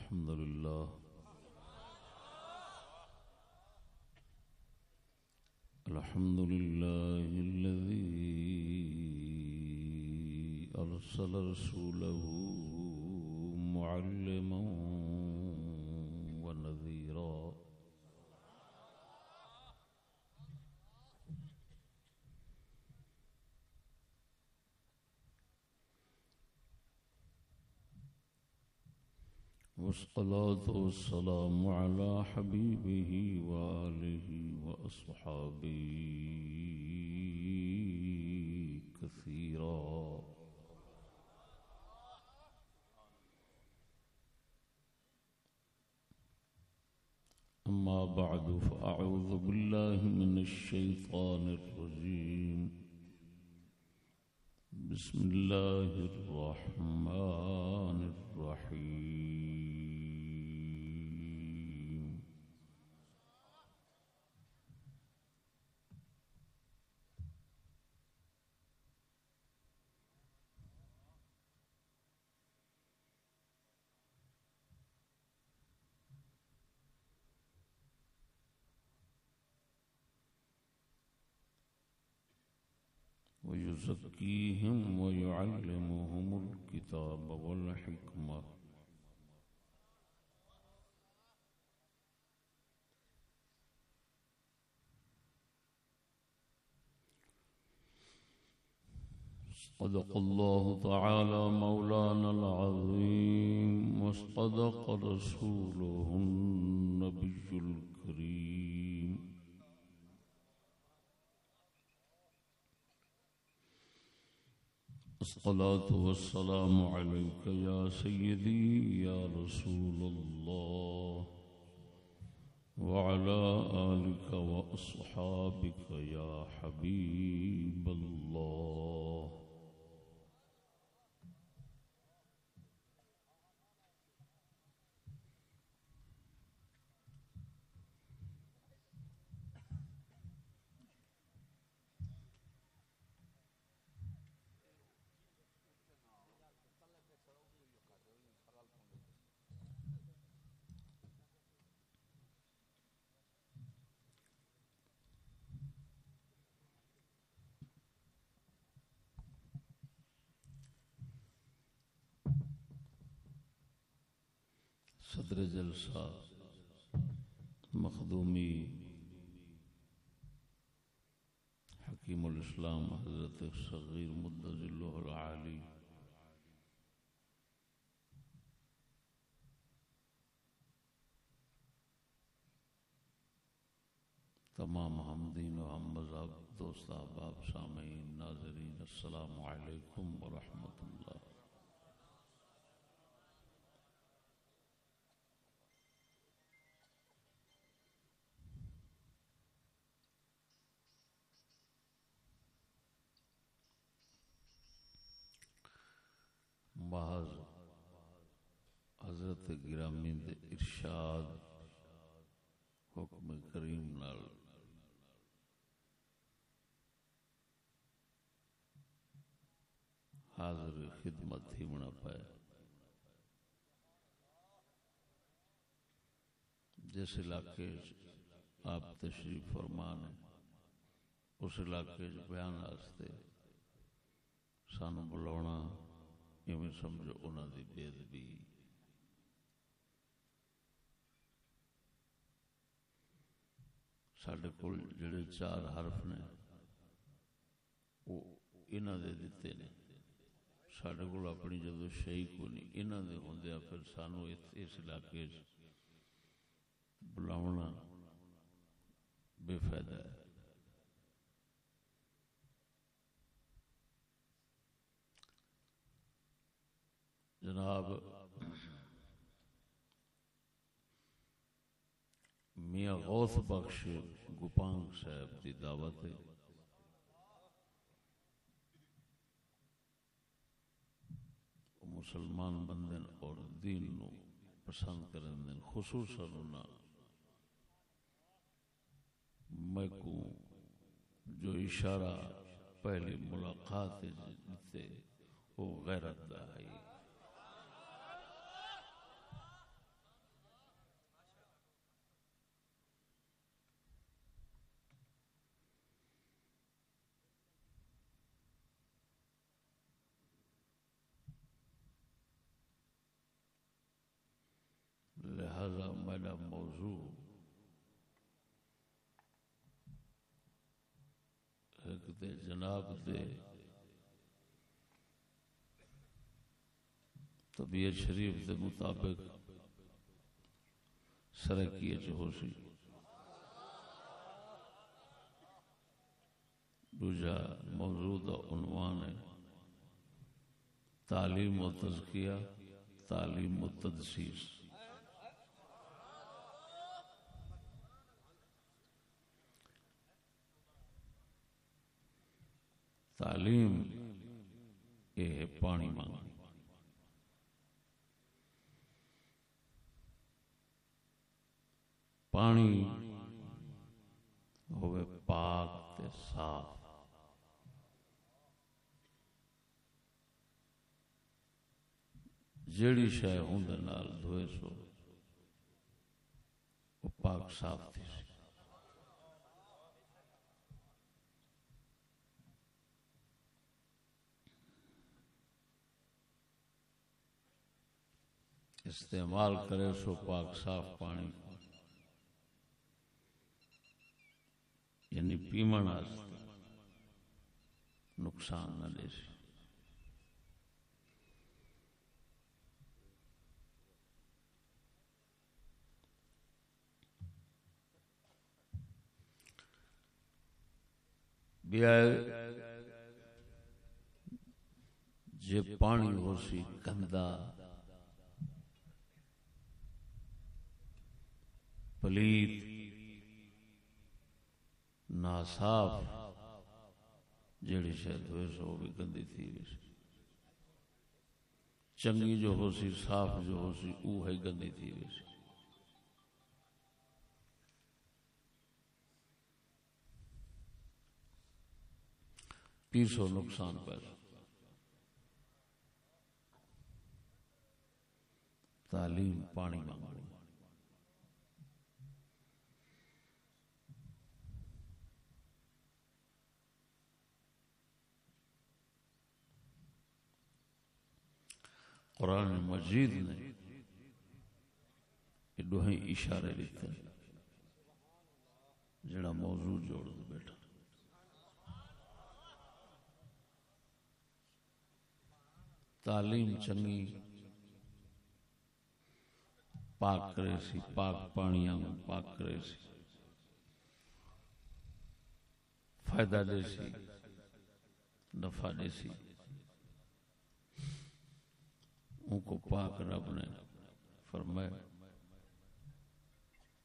الحمد لله. الحمد لله الذي أرسل رسوله معلما والصلاة والسلام على حبيبه وآله وأصحابه كثيرا. أما بعد فأعوذ بالله من الشيطان الرجيم. بسم الله الرحمن الرحيم. ويزكيهم ويعلمهم الكتاب والحكمة. صدق الله تعالى مولانا العظيم وصدق رسوله النبي الكريم. الصلاة والسلام عليك يا سيدي يا رسول الله وعلى آلك وأصحابك يا حبيب الله صدر جلسہ مخدومی حکیم الاسلام حضرت صغیر مدض اللہ العالی۔ تمام حمدین و ہم مذہب دوست احباب، سامعین، ناظرین، السلام علیکم ورحمۃ اللہ محض حضرت گرامی دے ارشاد حکم کریم نال۔ حاضر خدمت ہی بنا پائے جس علاقے آپ تشریف فرمان اس علاقے بیان واسطے سانو بلاونا میں سمجھو انہوں دی بے سڈے کول جڑے چار حرف نے، وہ انہوں دے دیتے نے۔ سڈے کول اپنی جدو شہی کو نہیں انہوں دے ہوندیا پھر سانو اس علاقے بلاونا بے فائدہ ہے۔ جناب میاں غوث بخش گپانگ صاحب کی دعوت ہے۔ مسلمان بندن اور دین نو پسند کرن دن خصوصاً میں کو جو اشارہ پہلی ملاقات جتے وہ غیرت دا ہے میرا موضوع ایک دے جناب دے۔ طبیعت شریف دے مطابق سرکی ہو سی۔ دوجا موجود عنوان ہے۔ تعلیم و تزکیہ، تعلیم و تدسیس۔ تعلیم یہ پانی مانگ۔ پانی ہوئے پاک تے صاف۔ جیڑی شے ہوں نال دھوئے سو، وہ پاک صاف تھی سی استعمال کرے سو پاک صاف پانی۔ یعنی پیمن نقصان نہ دے سی جے پانی ہو سی گندا۔ پلیت ناصاف، جیڑی شاید ہوئے سو بھی گندی تھی۔ چنگی جو ہو سی، صاف جو ہو سی وہ ہے گندی تھی۔ ویسی پیسو نقصان پیدا تعلیم، پانی مانگو۔ قرآن مجید نے یہ دوہیں اشارے دیتے ہیں۔ جڑا موضوع جوڑ دو بیٹا تعلیم چنگی، پاک کرے سی، پاک پانیاں پاک کرے سی۔ فائدہ دے سی، نفع دے سی۔ ان کو پاک رب نے فرمایا،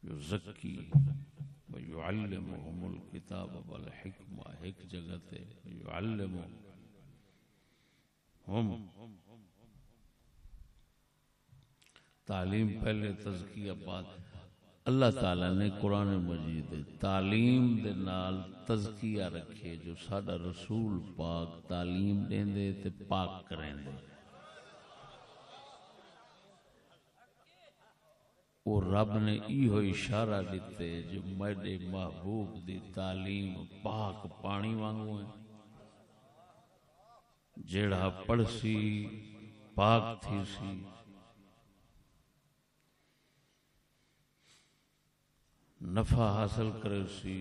یزکی ویعلمهم الكتاب والحکمہ، ایک جگہ تے یعلمهم ہم تعلیم پہلے تزکیہ بعد۔ اللہ تعالی نے قرآن مجید تعلیم دے نال تزکیہ رکھے، جو ساڈا رسول پاک تعلیم دین دے تے پاک کریں دے رب نے ایہو اشارہ دیتے جو میرے محبوب دی تعلیم پاک پانی وانگو ہیں جیڑا پڑھ سی پاک تھی سی نفع حاصل کرے سی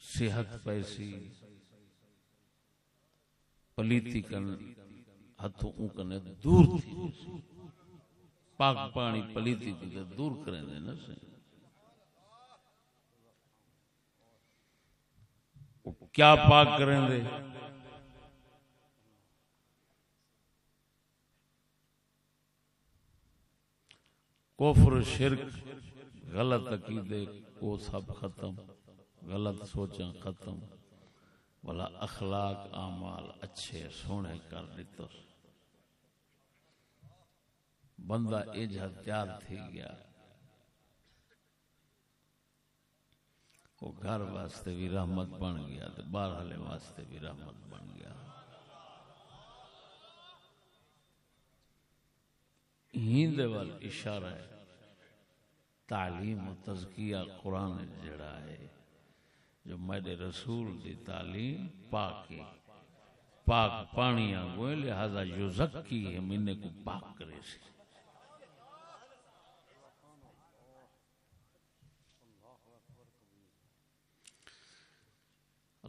صحت پیسی۔ پلیتی کن ہتھوں کنے دور تھی پاک پانی پلیتی تھی دور کریں دے نا سے کیا پاک کریں دے؟ کفر شرک غلط عقیدے کو سب ختم۔ غلط سوچاں ختم۔ بلا اخلاق، اعمال اچھے، سونے کر دیتا بندہ اج ہتھیار تھی گیا۔ وہ گھر واسطے بھی رحمت بن گیا باہر والے واسطے بھی رحمت بن گیا۔ ہند وال اشارہ ہے۔ تعلیم و تزکیہ قرآن جڑا ہے۔ جو میرے رسول دی تعلیم پاک پاک پانی آگوئے لہذا یزکی ہے منے کو پاک کرے سی۔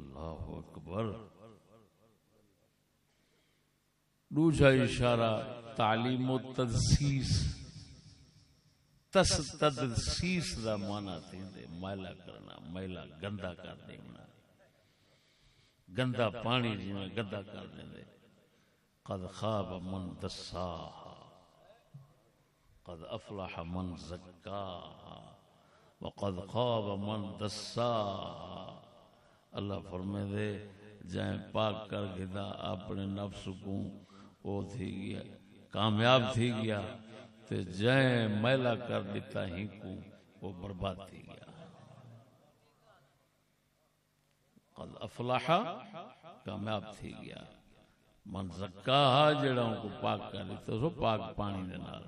اللہ اکبر دوسرا اشارہ تعلیم و تدسیس تس تدسیس دا مانا تھے میلا کرنا میلا گندا کر دینا۔ گندا پانی جی میں گندا کر دیں قد خواب من دساها قد افلح من زکاها وقد خواب من دساها اللہ فرمے دے، جائیں پاک کر گدا اپنے نفس کو وہ تھی گیا، کامیاب تھی گیا، تے جائیں میلا کر دیتا ہی کو وہ برباد تھی گیا۔ قد افلاحا کامیاب تھی گیا۔ من زکا جڑا کو پاک کر دیتا، سو پاک پانی دے نال،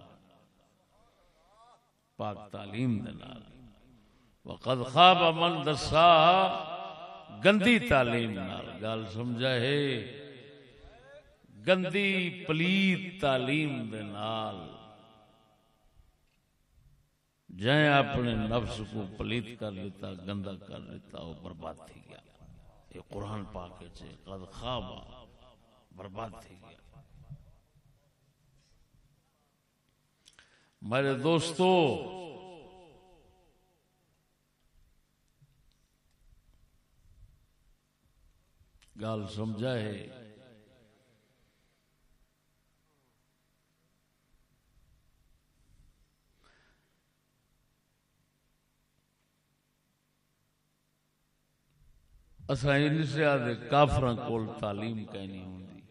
پاک تعلیم دے نال۔ وقد خواب من دسا گندی تعلیم نال۔ گل سمجھا ہے؟ گندی پلیت تعلیم دے نال۔ جائیں اپنے نفس کو پلیت کر لیتا گندا کر لیتا، وہ برباد تھی گیا۔ یہ قرآن پاک چھے جی، قد خواب برباد تھی گیا۔ میرے دوستو گال سمجھا ہے۔ اساں کافراں کول تعلیم کہنی ہوندی۔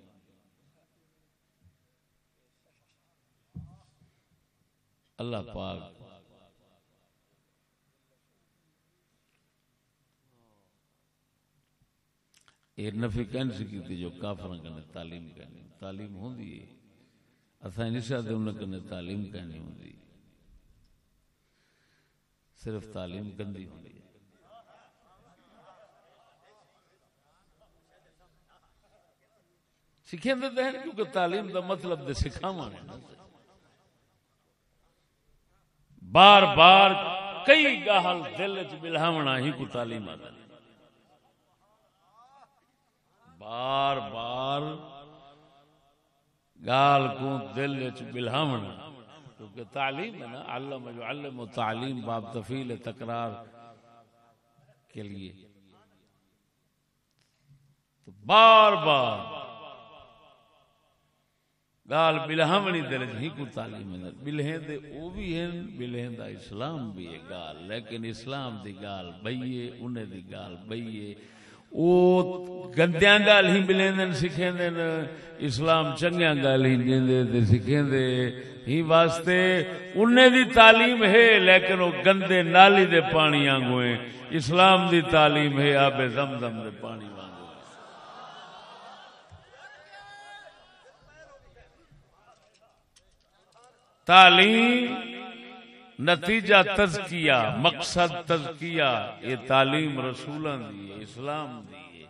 اللہ پاک یہ نفی کہن سی جو کافراں کنے تعلیم کہنی تعلیم ہوندی ہے۔ اساں نساء دے انہاں کنے تعلیم کہنی ہوندی۔ صرف تعلیم گندی ہوندی ہے۔ سکھیں دے ہیں کیونکہ تعلیم دا مطلب دے سکھاواں بار بار کئی گاہل دل وچ بلہاونا ہی کو تعلیم آ بار بار گال کو دل وچ بلہاونا کیونکہ تعلیم ہے نا، علم جو علم و تعلیم باب تفیل تکرار کے لیے۔ تو بار بار گال بلہمنی دل ہی کو تعلیم ہے بلہیں دے او بھی ہیں بلہیں دا اسلام بھی ہے گال، لیکن اسلام دی گال بھئیے انہیں دی گال بھئیے او گندیاں گال ہی بلہیں دے سکھیں اسلام چنگیاں گال ہی جیندے دے دے ہی واسطے انہیں دی تعلیم ہے، لیکن وہ گندے نالی دے پانی آنگویں اسلام دی تعلیم ہے آب زمزم دے پانی تعلیم نتیجہ تزکیہ، مقصد تزکیہ، یہ تعلیم رسولان دی اسلام دی۔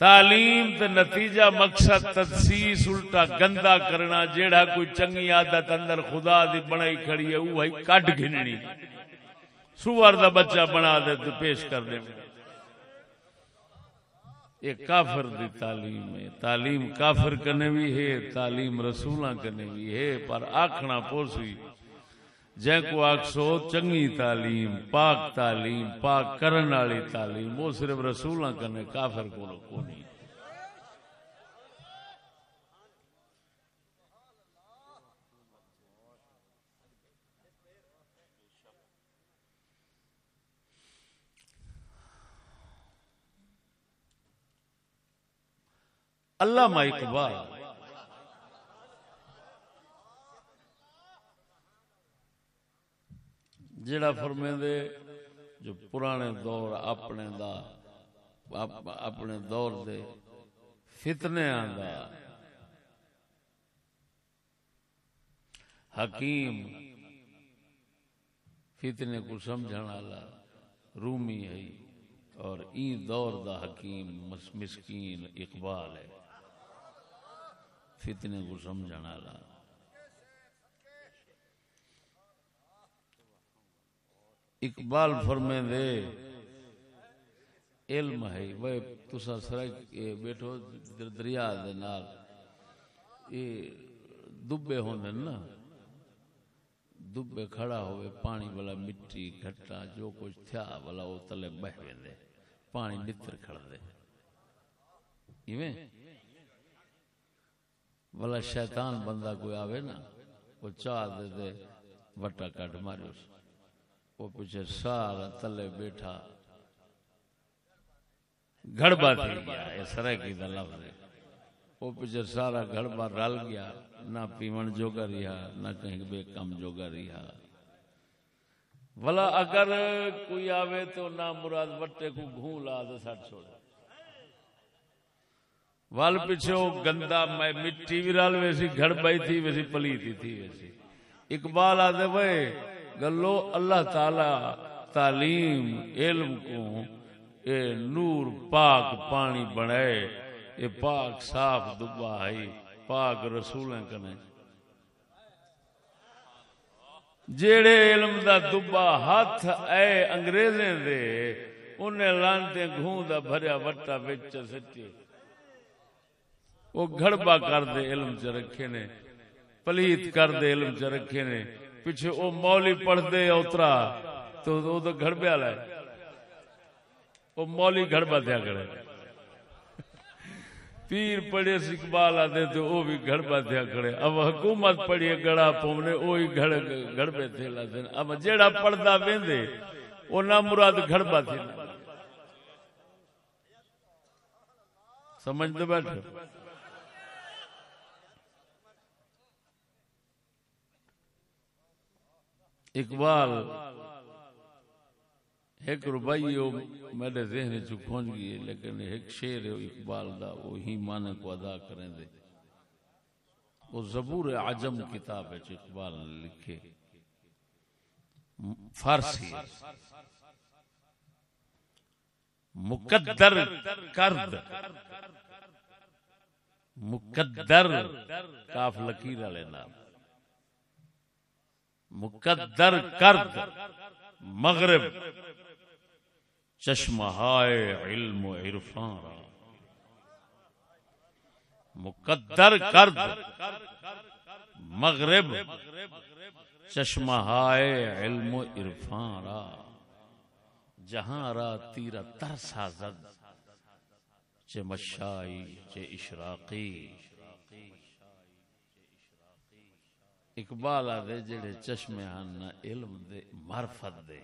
تعلیم تے نتیجہ، مقصد تدسیس الٹا گندا کرنا جیڑا کوئی چنگی عادت اندر خدا دی بنائی کھڑی ہے وہ کٹ گھننی سوار دا بچہ بنا دے تو پیش کر دے۔ یہ کافر دی تعلیم ہے۔ تعلیم کافر کنے بھی ہے، تعلیم رسولہ کنے بھی ہے، پر آکھنا پوسی۔ جے کو آکسو چنگی تعلیم، پاک تعلیم، پاک کرن والی تعلیم، وہ صرف رسولہ کنے، کافر کو نہیں۔ اللہ اقبال جڑا فرمے دے جو پرانے دور اپنے دا اپنے دور دے فتنے آندا۔ حکیم فتنے کو سمجھن والا رومی ہے۔ اور این دور دا حکیم مسکین اقبال ہے۔ فتنے کو سمجھنا لا اقبال فرمے دے، علم ہے۔ وہ تسا سرک بیٹھو دریا دے نال۔ یہ دبے ہوندے نا۔ دبے کھڑا ہوئے، پانی والا مٹی گھٹا، جو کچھ تھیا والا وہ تلے بہ ویندے پانی نتر کھڑ دے۔ ایویں؟ والا شیطان بندہ کوئی آوے نا، وہ چاہ دے دے وٹا کٹ مارے اس۔ وہ پیچھے سارا تلے بیٹھا۔ گھڑبا تھی گیا، یہ سرے کی دا لفظ ہے۔ وہ پیچھے سارا گھڑبا رل گیا، نہ پیمن جوگا رہا نہ کہیں بے کم جوگا رہا ولا اگر کوئی آوے تو نہ مراد وٹے کو گھون لا دے سٹ چھوڑا وال پیچھے وہ گندا، میں مٹی بھی رل ویسی گھڑ بائی تھی ویسی پلیتی تھی ویسی اقبال آدھے وہ گلو، اللہ تعالی تعلیم، علم کو اے نور پاک پانی بنائے، اے پاک صاف دبا ہے، پاک رسولیں کنے۔ جیڑے علم دا دبا ہاتھ اے انگریزیں دے، انہیں لانتے گھون دا بھریا وٹا وچ سٹی وہ گھڑبا کر دے علم چ رکھے نے، پلیت کر دے علم چ رکھے نے۔ پیچھے وہ مولی پڑھ دے اترا تو وہ تو گھڑبے والا ہے۔ وہ مولی گھڑبا دیا کرے۔ پیر پڑھے اقبال آتے تو وہ بھی گھڑبا دیا کرے۔ اب حکومت پڑھیے گڑا پومنے وہی گھڑ گھڑبے تھے لاتے اب جیڑا پڑھتا ویندے، وہ نہ مراد گھڑبا تھی سمجھتے بیٹھے اقبال، ایک روبائی میرے ذہن چ کھونج گئی لیکن ایک شیر اقبال دا وہی معنی کو ادا کریں دے۔ وہ زبور عجم کتاب ہے اقبال نے لکھے۔ فارسی مقدر کرد۔ مقدر کاف لکیر والے نام۔ مقدر کرد مغرب چشمہائے علم و عرفان را۔ مقدر کرد مغرب چشمہائے علم و عرفان را۔ جہاں را تیرا ترسا زد چے مشائی چے اشراقی۔ اقبال آدھے جڑے چشمے ہن، علم دے، معرفت دے،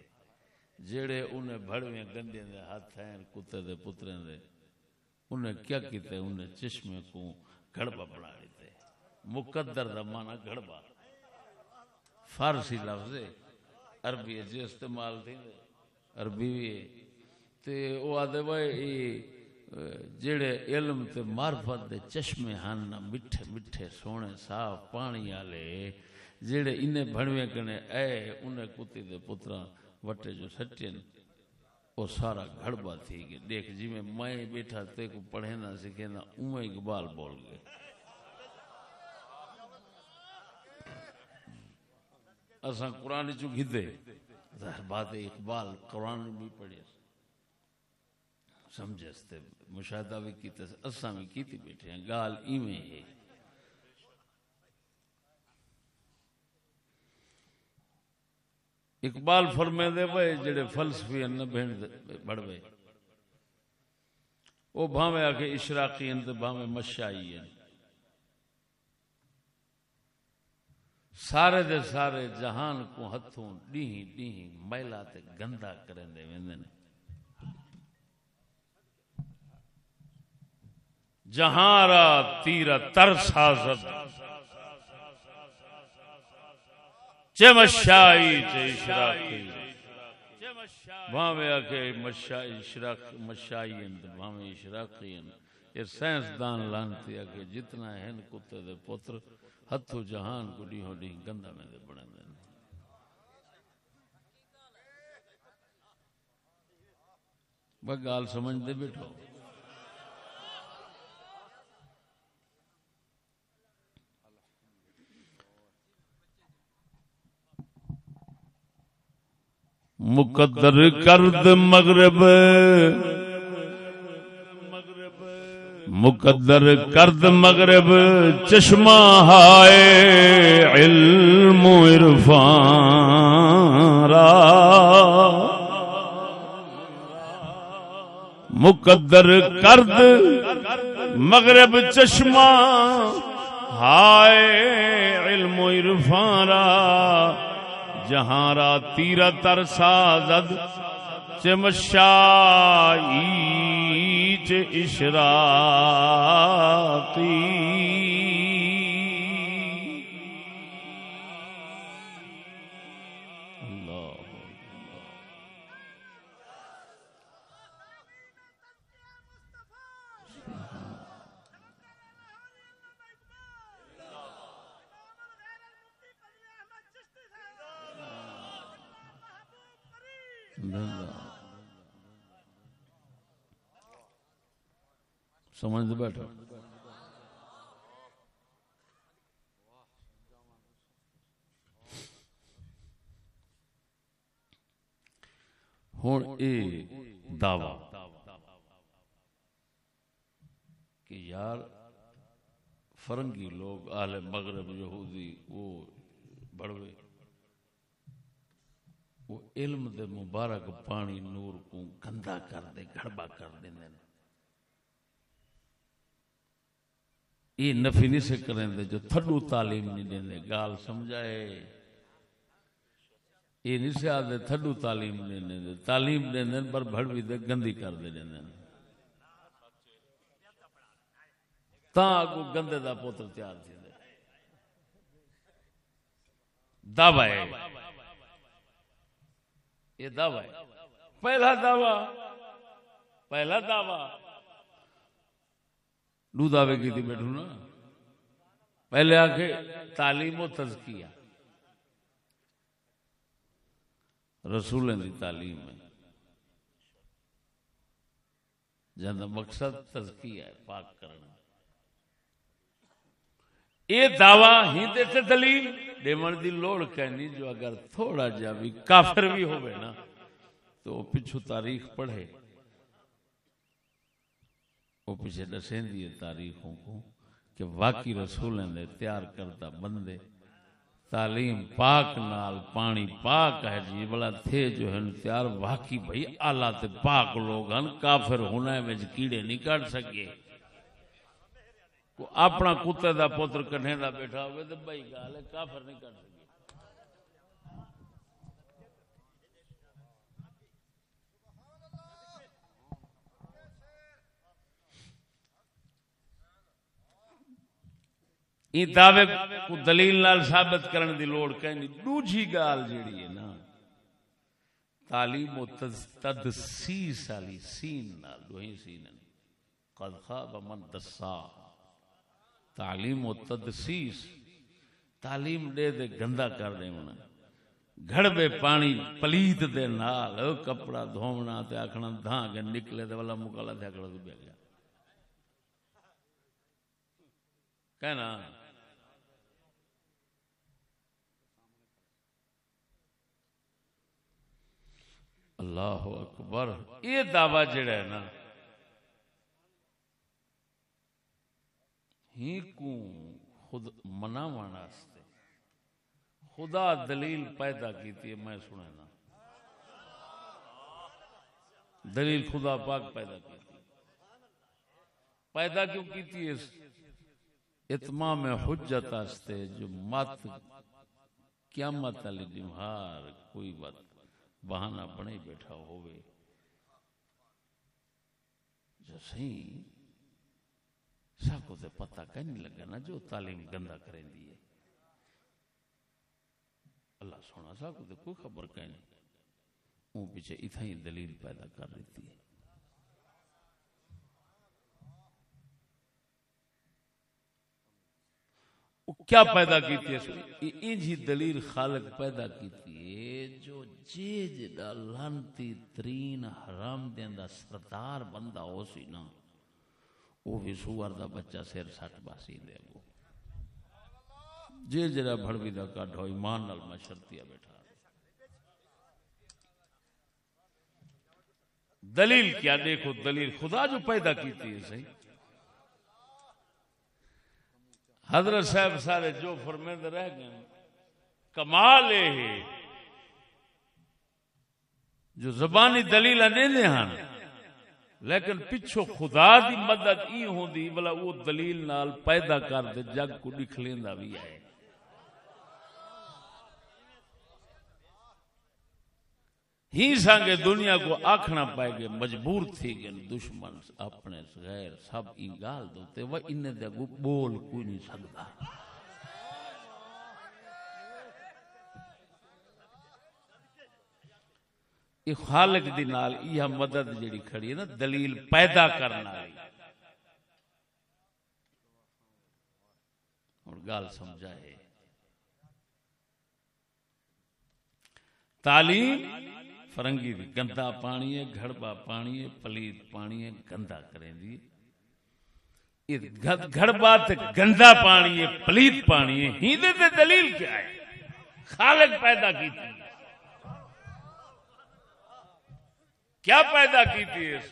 جڑے انہیں بھڑویں گندے دے ہاتھ ہیں، کتے دے پتریں دے، انہیں کیا کیتے؟ انہیں چشمے کو گھڑبا بنا لیتے۔ مقدر دا مانا گھڑبا فارسی لفظ ہے، عربی جی استعمال تھی۔ عربی بھی ہے۔ تے او آدھے، بھائی جڑے علم تے معرفت دے چشمے ہن مٹھے مٹھے سونے صاف پانی والے جڑے انہیں بھڑویں کنے، اے انہیں کتی دے پتراں وٹے جو سٹے وہ سارا گھڑبا تھی گئے۔ دیکھ جی میں میں بیٹھا تے کو پڑھے نہ سکے نہ اوہ اقبال بول گئے۔ اساں قرآن چو گھدے ظاہر بات اقبال قرآن بھی پڑھے۔ سمجھے استے مشاہدہ بھی کیتے اساں بھی کیتی بیٹھے ہیں۔ گال ایویں ہے۔ اقبال فرمے دے بھائی جڑے فلسفی ہیں بہن بڑھوے وہ بھاوے آکے اشراقی ہیں تو بھاوے مشائی ہیں۔ سارے دے سارے جہان کو ہتھوں ڈیہی ڈیہی میلا تے گندا کریں دے ویندے نے۔ جہاں را تیرا تر سازد ترسازت چمشائی چشراقی وہاں میں آکے مشائی اشراق مشائی اند وہاں میں اشراقی اند۔ یہ سینس دان لانتی آکے جتنا ہے کتے دے پتر ہتھو جہان کو ڈی ہو ڈی گندہ میں دے بڑھیں دے بگال سمجھ دے بیٹھو۔ مقدر کرد مغرب، مقدر کرد مغرب، چشمہ ہائے علم و عرفان را۔ مقدر کرد مغرب، چشمہ ہائے علم و عرفان را۔ جہاں را تیرا تر سازد چمشائی چ اشراقی۔ سمجھ بیٹھا ہوں اے دعوی کہ یار فرنگی لوگ آل مغرب یہودی وہ بڑوے وہ علم دے مبارک پانی نور کو گندا کر دے گھڑبا کر دیں یہ نفی نہیں سے کریں دے، جو تھڈو تعلیم نہیں دیں دے۔ گال سمجھائے۔ یہ نہیں سے آدھے تھڈو تعلیم نہیں دیں دے۔ تعلیم دیں دے، پر بھڑ بھی دے گندی کر دے دیں دے تا آگو گندے دا پوتر تیار تھی دے۔ دعوی۔ ہے یہ دعوی۔ ہے پہلا دعوی۔ پہلا دعوی۔ دو دعوے کی تھی بیٹھو نا۔ پہلے آ کے تعلیم و تزکیہ۔ رسول دی تعلیم ہے۔ جہاں مقصد تزکیہ ہے، پاک کرنا۔ یہ دعوی، ہی دیتے دلیل۔ دیمن دی لوڑ کہنی، جو اگر تھوڑا جا بھی کافر بھی ہوئے نا، تو پچھو تاریخ پڑھے۔ وہ پیچھے دسیں دیے تاریخوں کو کہ واقعی رسول نے تیار کرتا بندے تعلیم پاک نال، پانی پاک ہے جی بلا تھے جو ہے تیار، واقعی بھئی آلہ تے پاک لوگ ہن کافر ہونا ہے کیڑے نہیں کٹ سکے۔ اپنا کتے دا پتر کنے دا بیٹھا ہوئے تو بھائی گال ہے، کافر نہیں کٹ سکے۔ این دعوے کو دلیل نال ثابت کرن دی لوڑ کہیں دوجی گال جیڑی ہے نا، تعلیم و تدسیس علی سین نال دوہی سین قد خواب من دسا۔ تعلیم و تدسیس، تعلیم دے دے گندا کر دے منا گھڑ بے پانی پلیت دے نال، کپڑا دھومنا تے آکھنا دھاں کے نکلے دے والا مکالا تے آکھنا دے گیا۔ کہنا اللہ اکبر، یہ دعوی جڑا ہے نا، ہی کو خود مناون واسطے خدا دلیل پیدا کیتی ہے، میں سنا نا۔ دلیل خدا پاک پیدا کیتی۔ پیدا کیوں کیتی ہے؟ اتمام حجت واسطے جو مت قیامت علی جمہار، کوئی بات بہانہ بنے بیٹھا ہوئے۔ جو صحیح، سب کو پتہ کہنے لگا نا جو تعلیم گندا کریں دیئے اللہ سونا، سب کو کوئی خبر کہنے وہ پیچھے اتنا ہی دلیل پیدا کر دیتی ہے۔ کیا پیدا کیتی ہے انجی دلیل خالق پیدا کیتی ہے جو جے جڑا لانتی ترین حرام دیندا سردار بندہ ہو سی نا بھی سوار دا بچہ سیر سٹ باسی دے گو۔ جے جڑا بھڑوی دا کڈ ہو ایمان نال مشرتیا بیٹھا۔ دلیل کیا؟ دیکھو دلیل خدا جو پیدا کیتی ہے صحیح؟ حضرت صاحب سارے جو فرمند رہ گئے کمال ہے جو زبانی دلیل دے ہیں لیکن پچھو خدا دی مدد ای ہوندی بلا وہ دلیل نال پیدا کر دے، جگ کو لکھ لیندا بھی ہے۔ ہی سانگے دنیا کو آکھنا پائے گے مجبور تھی گئے دشمن اپنے غیر سب انگال دوتے، وہ انہیں دے گو بول کوئی نہیں سکتا۔ یہ خالق دی نال یہ مدد جڑی کھڑی ہے نا، دلیل پیدا کرنا۔ ہے اور گال سمجھائے۔ تعلیم فرنگی دی، گندا پانی ہے، گھڑبا پانی ہے پلیت پانی ہے، گندا کریں دی۔ گھڑبا تے گندا پانی ہے پلیت پانی ہے ہی دے دلیل کیا ہے؟ خالق پیدا کی تھی کیا پیدا کی تھی اس؟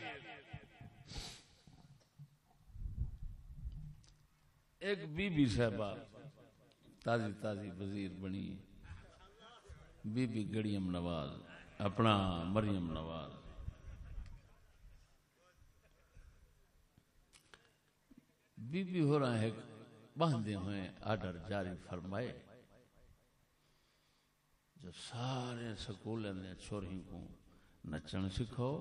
ایک بی بی صاحبہ، تازی تازی وزیر بنی بی بی گڑیم نواز۔ اپنا مریم نواز۔ بی بی ہو رہا ہے، باندھے ہوئے آرڈر جاری فرمائے۔ جو سارے سکولیں نے چھوڑی کو نچن سکھو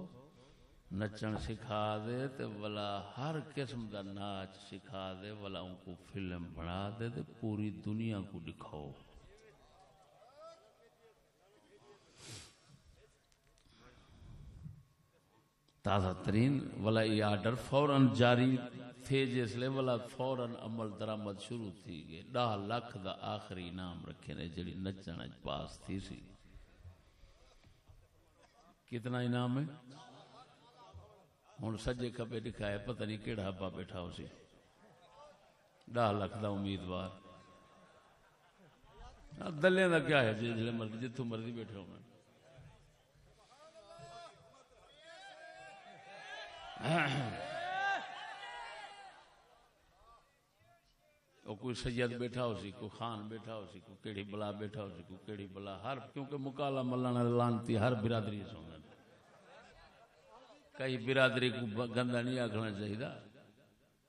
نچن سکھا دے تے ولا ہر قسم دا ناچ سکھا دے ولا ان کو فلم بنا دے تے پوری دنیا کو دکھاؤ۔ تازہ ترین، ولا یہ آرڈر فوراً جاری تھے جس لیے ولا فوراً عمل درآمد شروع تھی گئے۔ ڈاہ لاکھ دا آخری نام رکھے نے جڑی نچن پاس تھی سی۔ کتنا انعام ہے؟ ہوں سجے کبے دکھائے، پتہ نہیں کہڑا ہبا بیٹھا ہو سی۔ ڈاہ لاکھ دا امیدوار۔ دلے دا کیا ہے جی مرضی جتوں مرضی بیٹھے ہو کوئی سید بیٹھا ہو سی، کوئی خان بیٹھا ہو سی، کوئی کیڑی بلا بیٹھا ہو سی، کوئی کیڑی بلا، ہر کیونکہ مکالا ملانا لانتی، ہر برادری سونا کئی برادری کو گندا نہیں آخنا چاہیے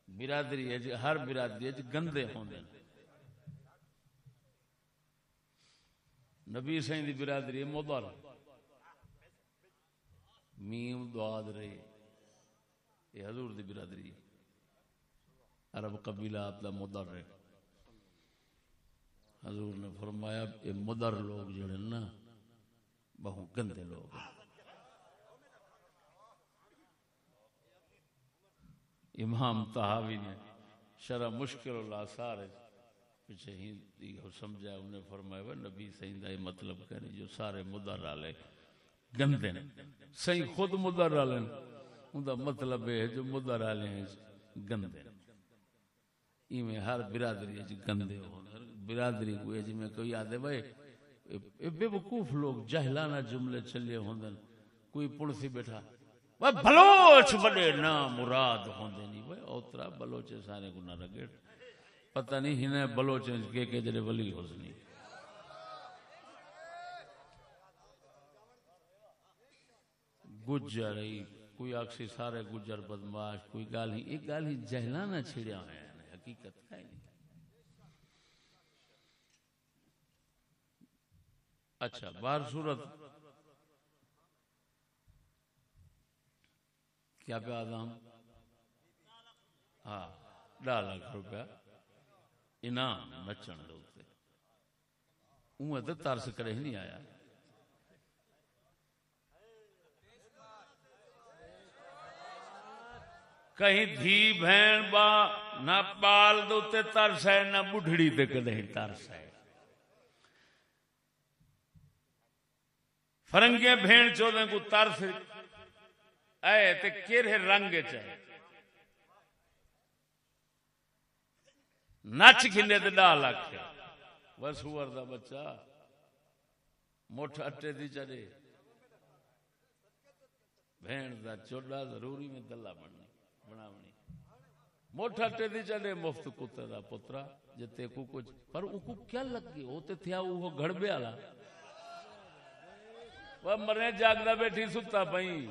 برادری ہے جی، ہر برادری جی گندے ہوندے نبی سائیں دی برادری مدر میم دعاد رہی۔ یہ حضور دی برادری، عرب قبیلہ آپ دا مدر رہے حضور نے فرمایا یہ مدر لوگ جڑے نا بہو گندے لوگ امام تحاوی نے شرح مشکل اللہ سارے پیچھے ہی سمجھا، انہیں فرمایا، وہ نبی صحیح دا یہ مطلب کرنے جو سارے مدر آلے گندے نے صحیح خود مدر آلے ان دا مطلب ہے جو مدر آلے ہیں گندے ایمیں ہر برادری ہے گندے ہو۔ برادری کو ہے جی میں کوئی آدھے بھائی بے وقوف لوگ، جہلانہ جملے چلے ہوندن۔ کوئی پڑسی بیٹھا بلوچ بڑے نا مراد ہوندے نہیں۔ بھائی، اوترا بلوچ سارے کو نہ رگڑ پتہ نہیں ہنے بلوچ کے کے جڑے ولی حسنی گجر کوئی اکسی سارے گجر بدماش، کوئی گال ہی ایک گال ہی جہلانا چھڑیا ہے یعنی حقیقت ہے نہیں۔ اچھا بار صورت۔ کیا پہ آدم؟ ہاں ڈا لاکھ روپیہ۔ انعام نچن دوتے اوہ تو ترس کرے ہی نہیں آیا۔ کہیں دھی بہن با نہ پال دوتے ترس ہے، نہ بڑھڑی تے کدے ترس ہے۔ فرنگے بھین چودیں کو ترس اے تے کیرے رنگ چاہے نچ کھنے تے ڈا لکھ بس ہور دا بچہ۔ مٹھ اٹے دی چڑے بہن دا چوڑا ضروری میں دلہ بننا بناونی۔ موٹا ٹیدی چلے مفت کتے دا پترا، جتے کو کچھ۔ پر او کو کیا لگ گئی؟ او تے تھیا وہ گھڑبے والا۔ وہ مرے جاگدا بیٹھی ستا پئی۔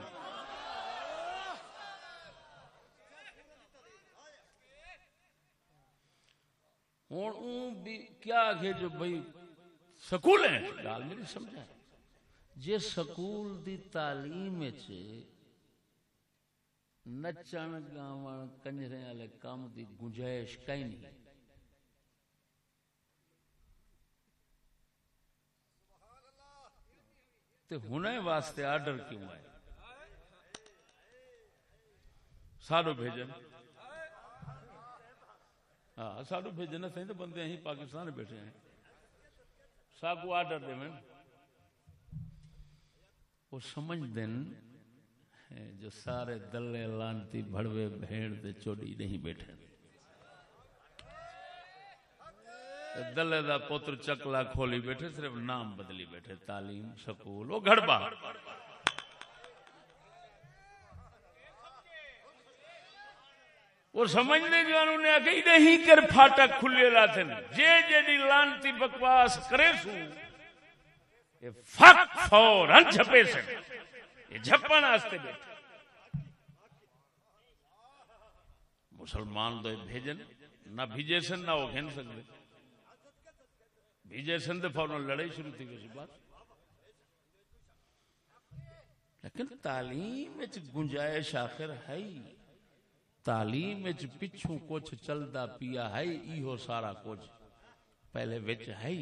ہوں اون بھی کیا آگے جو بھائی سکول ہیں؟ گال میری سمجھا۔ جے سکول دی تعلیم وچ نچن گاون کنجرے والے کام دی گنجائش کہیں نہیں۔ تے ہنے واسطے آرڈر کیوں ہے سارو بھیجن۔ ہاں سارو بھیجنا سہی تو بندے ہیں پاکستان بیٹھے ہیں۔ ساکو آرڈر دے وہ سمجھ دن جو سارے دلے لانتی بھڑوے بھیڑ دے چوڑی نہیں بیٹھے۔ دلے دا پوتر چکلا کھولی بیٹھے، صرف نام بدلی بیٹھے، تعلیم، سکول، وہ گھڑ باہر وہ سمجھنے جو انہوں نے آگئی نہیں کر، پھاٹا کھلے لاتن جے جے دی لانتی بکواس کرے سو، یہ فق فورن جھپے یہ جھپن آستے بیٹھے۔ مسلمان تو بھیجن، نہ بھیجے سن، نہ وہ گھن سکتے۔ بھیجے سن تو فوراً لڑائی شروع تھی کسی بات۔ لیکن تعلیم گنجائش آخر ہے ہی۔ تعلیم پچھوں کچھ چلتا پیا ہے، ایہو سارا کچھ پہلے وچ ہے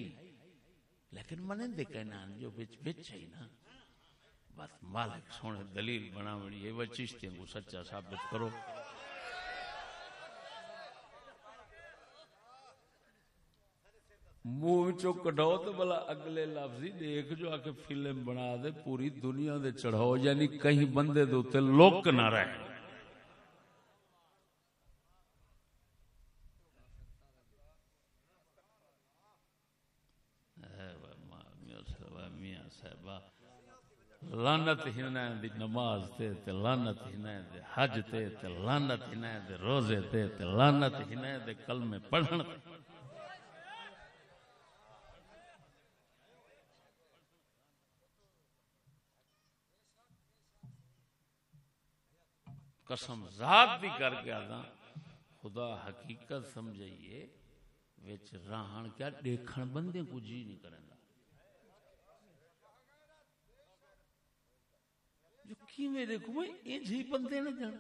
لیکن منیں دے کہنا، جو وچ وچ ہے نا۔ بس مالک سونے دلیل بنا بڑی ہے وہ چشتیں کو سچا ثابت کرو منہ چو کڈو تو بلا اگلے لفظ ہی دیکھ جو آ کے فلم بنا دے پوری دنیا دے چڑھاؤ یعنی کہیں بندے دے لوک نہ رہے لانت ہن دی، نماز تے تے لانت ہن دے حج تے تے لانت ہن دے روزے تے تے لانت ہن دے کلمے پڑھن۔ تے قسم ذات بھی کر کے آدھا، خدا حقیقت سمجھئیے وچ راہن کیا دیکھن بندے کو جی نہیں کریں جو کی میرے کو بھئی یہ جی بندے نہ جان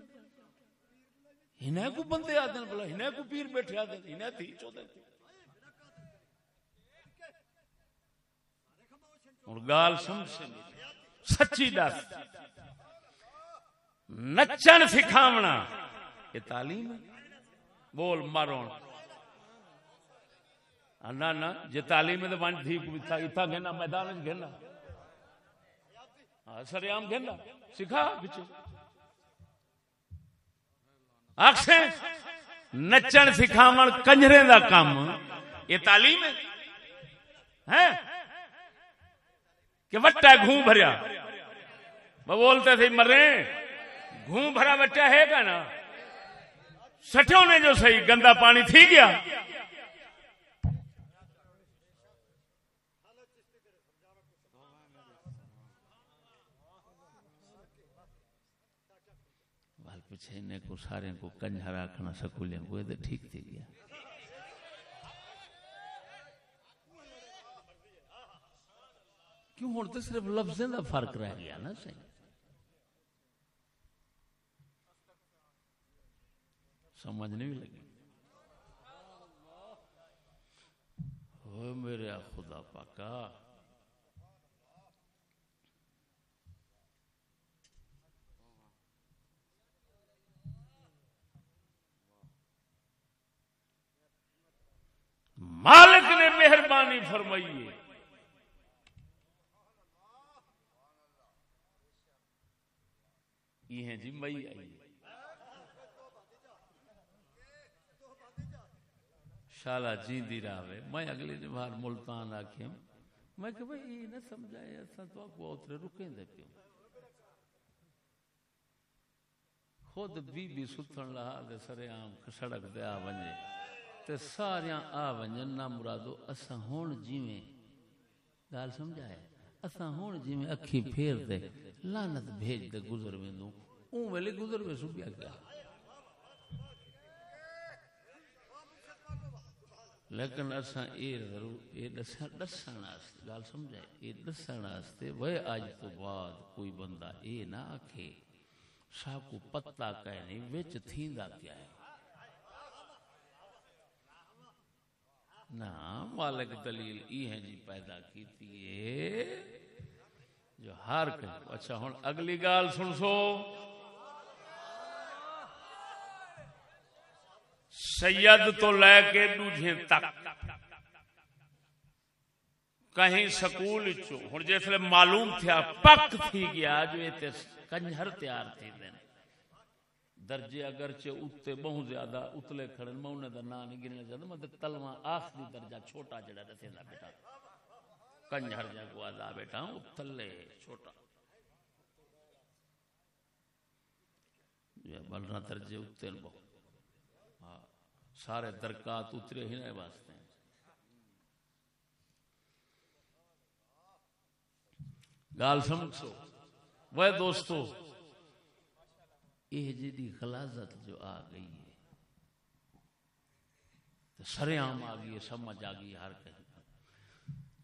ہنے کو بندے آدھن بلا ہنے کو پیر بیٹھے آدھن ہنے تھی چودہ تھی اور گال سمجھ سے سچی دس نچن سکھاونا یہ تعلیم ہے بول مارون نہ نہ جی تعلیم ہے تو ون تھی اتنا گھنا میدان گھنا ہاں، سریام گھنا سکھا بچے۔ آخر نچن سکھاو کنجرے دا کام۔ یہ تعلیم ہے۔ ہاں؟ کہ وٹا گھوں بھریا۔ وہ بولتے تھے، مرے، گھوں بھرا بچہ ہے گا نا سٹوں نے جو صحیح گندا پانی تھی گیا۔ پیچھے کو سارے کو کنجا رکھنا سکولیں کو، یہ ٹھیک تھی گیا۔ کیوں ہوں تو صرف لفظیں کا فرق رہ گیا نا صحیح؟ سمجھنے بھی لگی۔ ہوئے میرے خدا پاکا۔ مالک نے مہربانی فرمائیے یہ جی مئی آئی۔ شالا جی دی راوے میں اگلے جبار ملتان آکھیں میں کہ بھئی یہ نہ سمجھائے ایسا تو آپ کو اترے رکیں دے پیوں خود بی بی ستن لہا دے سرے عام سڑک دے آ ونجے تے ساریاں آ ونجن، نہ مرادو، اساں ہون جیویں۔ گال سمجھا ہے؟ اساں ہون جیویں اکھی پھیر دے لعنت بھیج دے گزر ویندوں اون ویلے گزر وے سبیا گیا۔ لیکن اساں اے ضرور، اے دساں دسن واسطے گل سمجھائے اے دسن واسطے وے اج تو بعد کوئی بندہ اے نہ آکھے سا کو پتہ کہے نہیں وچ تھیندا کیا ہے۔ نا مالک دلیل ای ہیں جی پیدا کیتی ہے، جو ہر کہیں۔ اچھا ہن اگلی گال سن سو۔ سید تو لے کے دوجے تک۔ کہیں سکول چو ہن جسے معلوم تھیا، پک تھی گیا، جو کنجر تیار تھی دین۔ درجے اگرچہ اتے بہت زیادہ اتلے کھڑے میں انہیں دا نا نہیں گرنے جاتا، میں تلوان آخری درجہ چھوٹا جڑا رسے دا بیٹا۔ کنجر جا کو آدھا بیٹا ہوں اتلے چھوٹا۔ یہ بلنا درجے اتے بہت ہاں، سارے درکات اترے ہی نہیں واسطے۔ ہیں گال سمجھو۔ وہ دوستو یہ جی غلازت جو آ گئی ہے سرے عام آ گئی ہے، سمجھ آ گئی ہر کہیں۔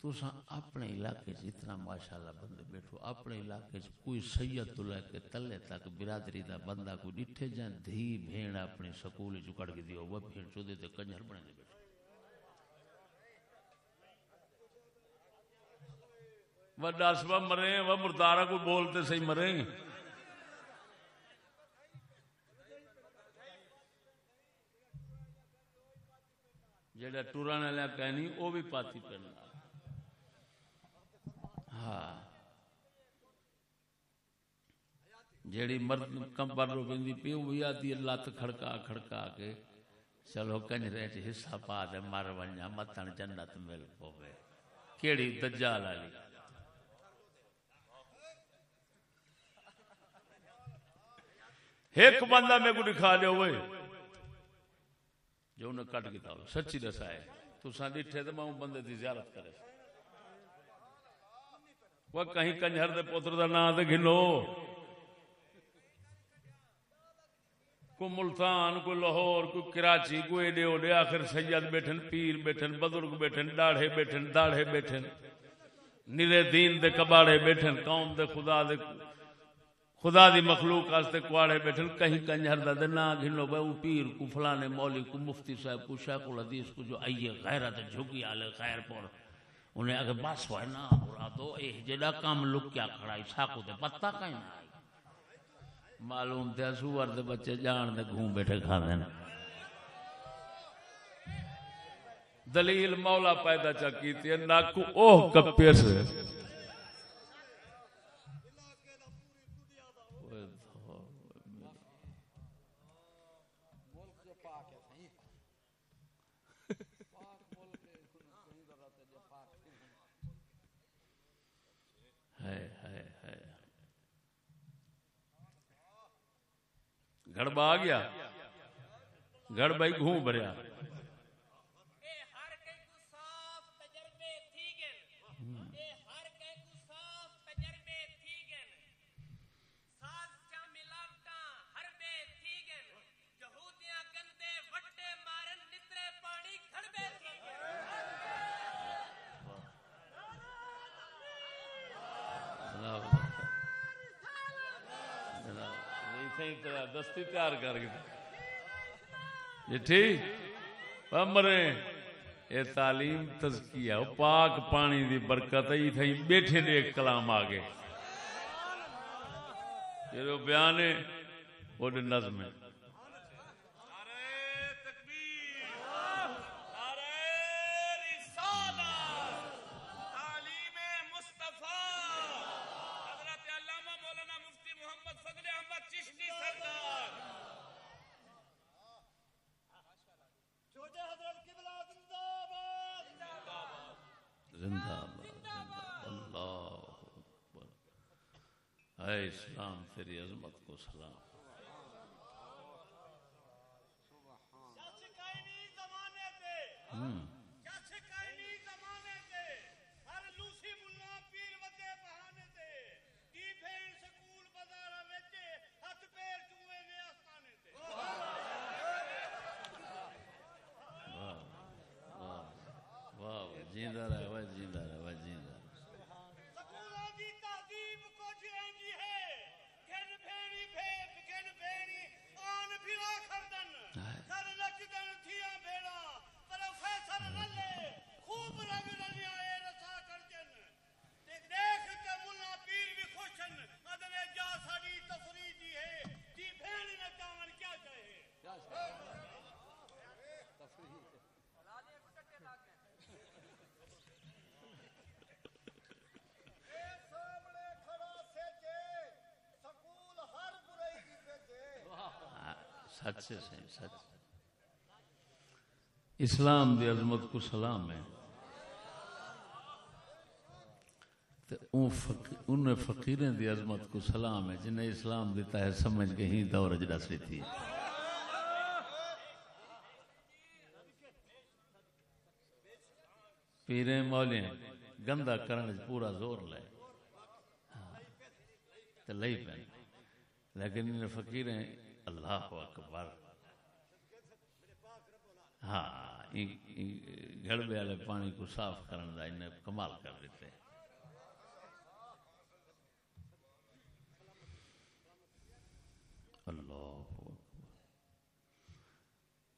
تو اپنے علاقے سے اتنا ماشاءاللہ بندے بیٹھو، اپنے علاقے کوئی سید تو لے کے تلے تک برادری دا بندہ کوئی ڈٹھے جان، دھی بھیڑ اپنی سکول چکڑ کے دیو، وہ بھیڑ چودے تے کنجر بنے دے بیٹھو۔ وہ دس وہ مرے، وہ مردارا کوئی بولتے صحیح مرے۔ جڑا ٹورانے لیا کہنی، وہ بھی پاتی پہننا۔ ہاں۔ جیڑی مرد کم پر رو بندی پی وہ بھی آتی ہے لات کھڑکا کھڑکا کے چلو کنجرے چ حصہ پا دے، مر ونجا متن جنت مل پوے۔ کیڑی دجال والی۔ ایک بندہ میں کو دکھا لے ہوئے جو انہیں کٹ گیا سچی دسا ہے۔ تو سا ڈٹھے تو میں بندے دی زیارت کرے۔ وہ کہیں کنجر دے پوتر دا نام دے گھنو کو ملتان کو لاہور کو کراچی کو ایڈے اوڈے، آخر سید بیٹھن، پیر بیٹھن، بزرگ بیٹھن ڈاڑھے بیٹھن ڈاڑھے بیٹھن نیرے دین دے کباڑے بیٹھن، قوم دے خدا دے خدا دی مخلوق واسطے کوڑے بیٹھن، کہیں کنجر دا دے نا گھنو بے پیر کو فلانے مولوی کو مفتی صاحب کو، شیخ الحدیث کو جو آئیے غیرت جھگی آلے خیر پور۔ انہیں اگر بس ہوئے نا برا دو اے جڑا کام لک کیا کھڑا ہے، ساکو دے پتہ کہیں نہ آئی معلوم تے سور دے بچے جان دے گھوم بیٹھے کھا دینا دلیل مولا پیدا چا کیتی ہے، ناکو اوہ کپے سے گڑبا آ گیا گڑ بھائی گھوم بھریا۔ دستی تیار کر کے ٹھیک؟ مرے یہ تعلیم تزکیہ پاک پانی دی برکت ہی بیٹھے دے کلام آگے۔ جو بیان ہے وہ نظم ہے عظمت کو سلام سچ سے صحیح سچ۔ اسلام دی عظمت کو سلام ہے۔ تے ان فقیریں دی عظمت کو سلام ہے، جنہیں اسلام دیتا ہے، سمجھ کے ہی دور جڑا سی تھی پیریں، مولیں، گندا کرنے وچ پورا زور لے ہاں، تے لئی پین لیکن فقیریں اللہ اکبر۔ ہاں گڑبے والے پانی کو صاف کرنے کا انہیں کمال کر دیتے اللہ۔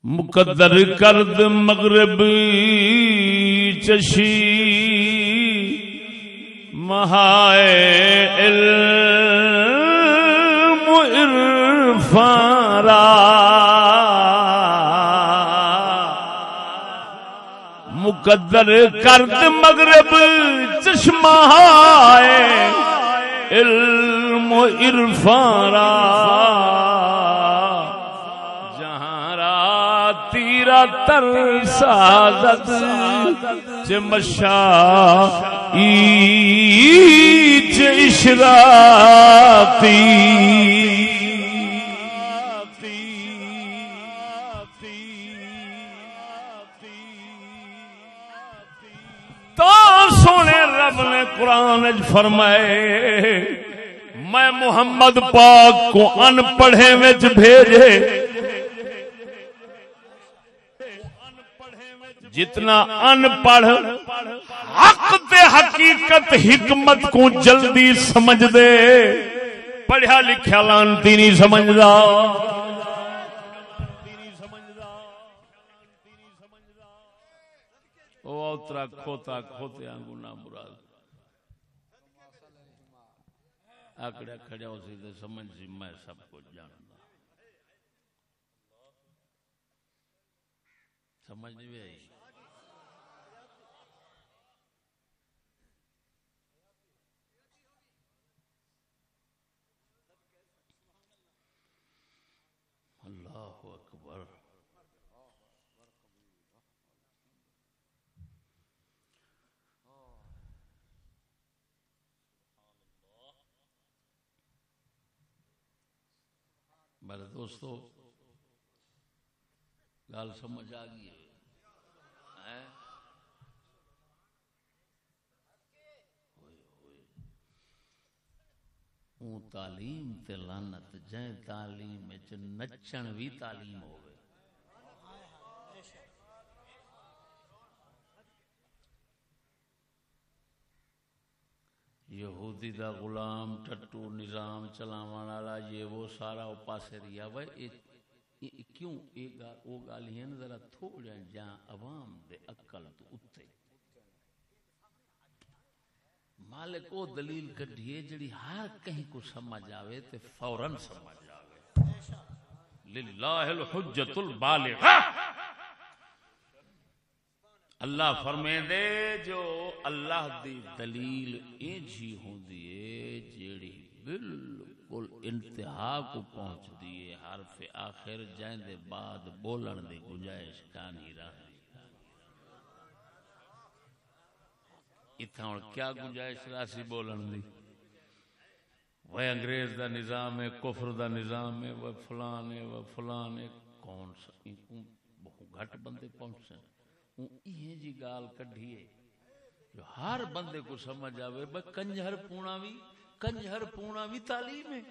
مقدر کرد مغرب چشی، مہائے مقدر کرد مغرب چشمہ علم عرفان را جہاں را تیرا تر سازد چمشا ایچ اشراقی۔ سونے رب نے قرآن فرمائے، میں محمد پاک کو ان پڑھے بھیجے۔ جتنا ان پڑھ، حق تے حقیقت حکمت کو جلدی سمجھ دے۔ پڑھیا لکھیا لانتی نہیں سمجھدا۔ موت رکھو کھوتا کھوتے آنگو نا مراد۔ آکڑا کھڑیا ہو سی سمجھ سی میں سب کچھ جانتا۔ سمجھ نہیں بھی آئی اللہ اکبر میرے دوستو، گل سمجھ آ گئی ہے۔ تعلیم تے لانت جائیں تعلیم وچ نچن بھی تعلیم ہوئے یہودی دا غلام، ٹٹو، نظام چلاون والا، یہ وہ سارا پاسے ریا وے اے- کیوں؟ اے گال او گال ہی ذرا تھوڑا جا عوام دے عقل تو اتے۔ مالک او دلیل کڈھیے جڑی ہر کہیں کو سمجھ آوے تے فوراً سمجھ آوے۔ للہ الحجت البالغہ۔ اللہ فرمے دے، جو اللہ دی دلیل اینجی ہوندی ہے، جیڑی بالکل انتہا کو پہنچ دیے حرف آخر جائیں دے بعد بولن دی گنجائش کانی رہی اتنا اور کیا گنجائش راسی بولن دی؟ وہ انگریز دا نظام ہے، کفر دا نظام ہے وہ فلان ہے وہ فلان ہے کون سا؟ گھٹ بندے پہنچ سے یہ جی گال کڈھیے جو ہر بندے کو سمجھ آوے، بھئی کنجر پونا بھی کنجر پونا بھی تعلیم ہے۔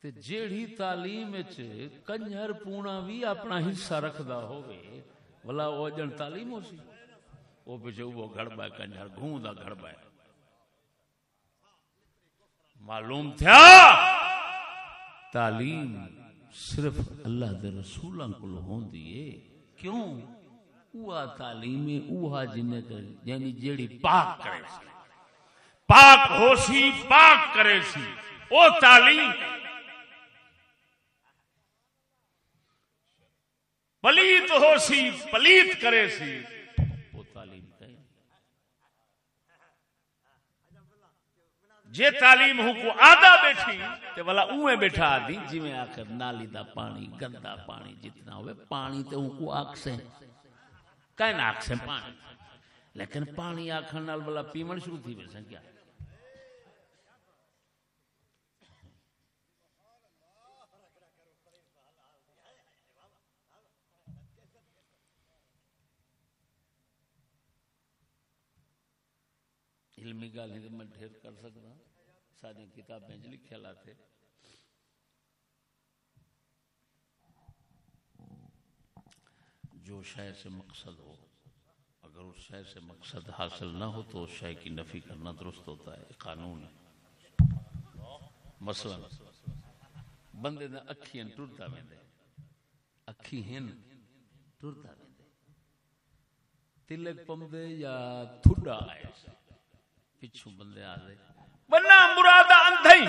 تے جیڑی تعلیم وچ کنجر پونا بھی اپنا حصہ رکھدا ہوے ولا او جن تعلیم ہو سی۔ او پیچھے وہ گھڑبا کنجر گھوں دا گھڑبا معلوم تھیا؟ تعلیم۔ صرف اللہ دے رسولاں کول ہوندی ہے کیوں؟ اوہ تعلیم ہے اوہ جن یعنی جیڑی پاک کرے سی۔ پاک ہو سی، پاک کرے سی۔ او تعلیم۔ پلیت ہو سی، پلیت کرے سی وہ تعلیم کہیں جے تعلیم ہوں کو آدھا بیٹھی، تے والا اوے بیٹھا آدھی جی میں آخر نالی دا پانی، گندا پانی جتنا ہوئے، پانی تے ہوں کو آکھ سے کہیں آکھ سے پانی؟ لیکن پانی آکھن نال والا پیمن شروع تھی بیسن کیا؟ علمی گل ہی میں ڈھیر کر سکتا ہوں۔ ساری کتابیں لکھے لاتے جو شے سے مقصد ہو، اگر اس شے سے مقصد حاصل نہ ہو تو اس شے کی نفی کرنا درست ہوتا ہے قانون ہے۔ مثلا، بندے نے اکھی ٹرتا ویندے اکھی ہن ٹرتا ویندے۔ تلک پمدے یا تھڈا آئے۔ پچھو بندے آ گئے بنا مراد اندھائی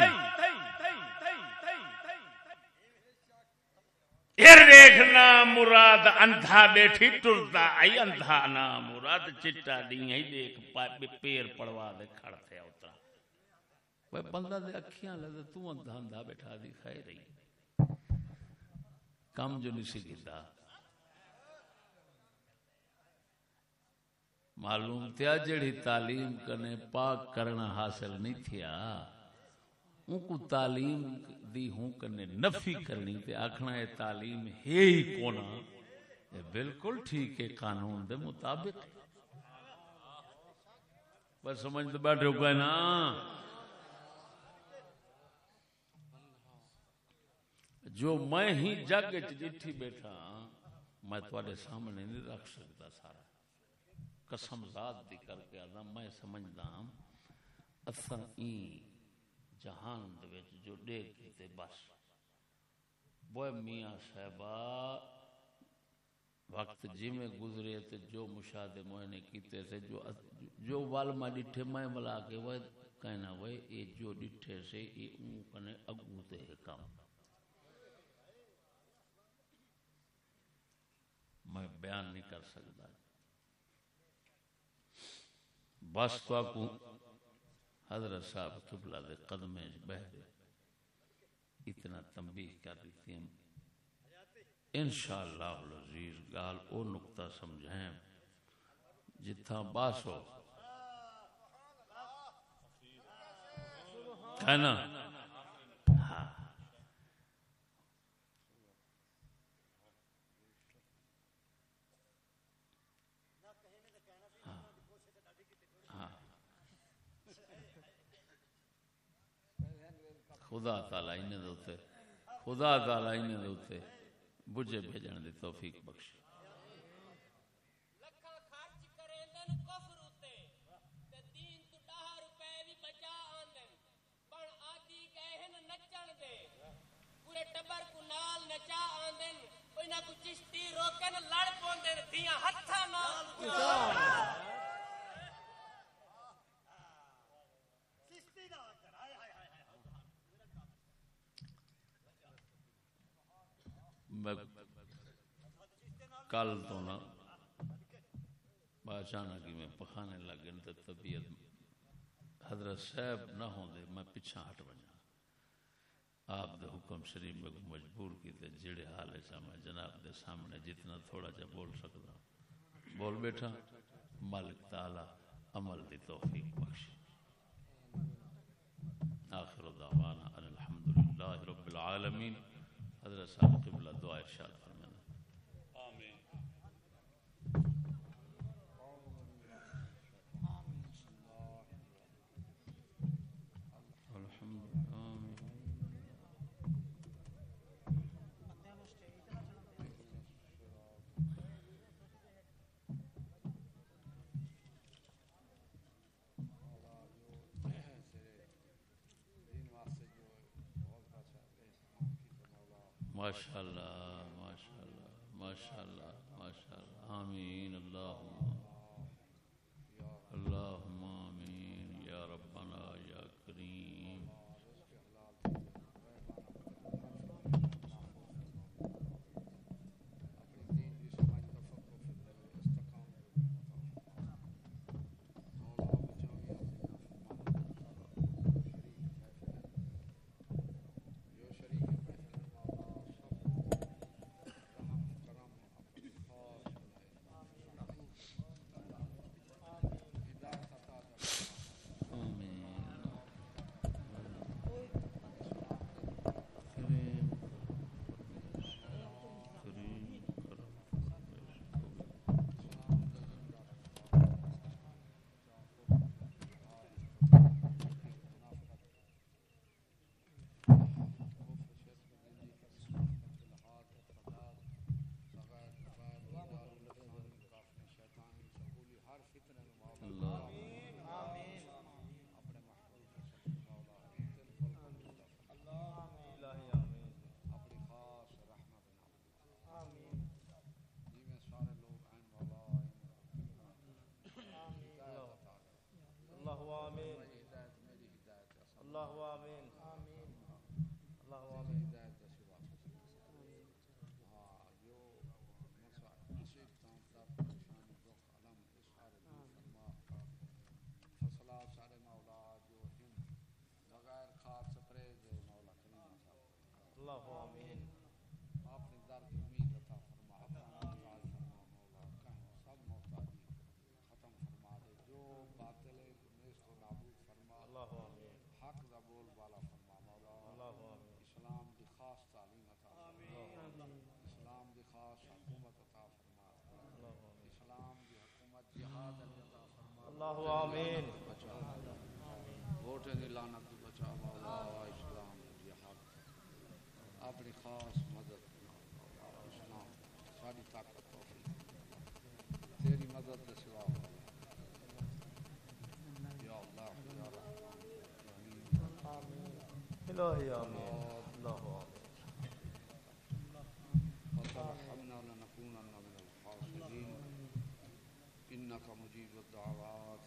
ایر دیکھنا مراد اندھا بیٹھی ٹرتا آئی، اندھا نا مراد، چٹا دی دیکھ پیر پڑوا دے کھڑتے اترا۔ وہ بندہ دے اکھیاں لے تو اندھا اندھا بیٹھا دی، خیر رہی کم جو نہیں سی گیتا معلوم تھیا جڑی تعلیم کنے پاک کرنا حاصل نہیں تھیا۔ ان کو تعلیم دی ہوں کنے نفی کرنی تے آکھنا ہے تعلیم ہے ہی کونا یہ بالکل ٹھیک ہے، قانون دے مطابق۔ بس سمجھ تو بیٹھے ہو گئے نا۔ جو میں ہی جگ چ بیٹھا، میں تواڈے سامنے نہیں رکھ سکتا سارا۔ قسم ذات دی کر کے آدھا میں سمجھدا ہوں اساں ای جہان وچ جو ڈیگ کیتے بس۔ وہ میاں صاحبہ، وقت جی میں گزرے تے جو مشاہدے موہنے کیتے سے، جو جو وال ما ڈٹھے میں ملا کے وہ کہنا وہ اے جو ڈٹھے سے، اے اون کنے اگو تے ہے کام۔ میں بیان نہیں کر سکتا۔ بس تو کو حضرت صاحب قبلہ دے قدمے بہ اتنا تنبیہ کر دیتی ہیں۔ انشاءاللہ العزیز، گال او نقطہ سمجھیں۔ جتھا باس ہو۔ ہے نا ہاں خدا تعالی انہیں دوتے خدا تعالی انہیں دوتے بجے بھیجن دی توفیق بخش کل تو نا بادشاہ میں پخانے لگن تو طبیعت حضرت صاحب نہ ہوں دے، میں پچھا ہٹ بجا آپ دے حکم شریف میں مجبور کیتے جڑے حال ہے میں جناب دے سامنے جتنا تھوڑا جا بول سکتا۔ بول بیٹھا، مالک تعالی عمل دی توفیق بخش۔ آخر دعوانا ان الحمدللہ رب العالمین۔ حضرت صاحب قبلہ دعا ارشاد۔ ماشاء اللہ ماشاء اللہ ماشاء اللہ آمین اللہ আল্লাহ আমিন ખાસ મદદ ઇસ્લામ સારી તાકત તેરી મદદ કે સિવા યા અલ્લાહ યા રહમાન આમીન ઇલાહી આમીન અલ્લાહુ આમીન ફતરહમના લનકૂનન્ના મિનલ ખાસિરીન ઇન્નકા મુજીબud દઅવાત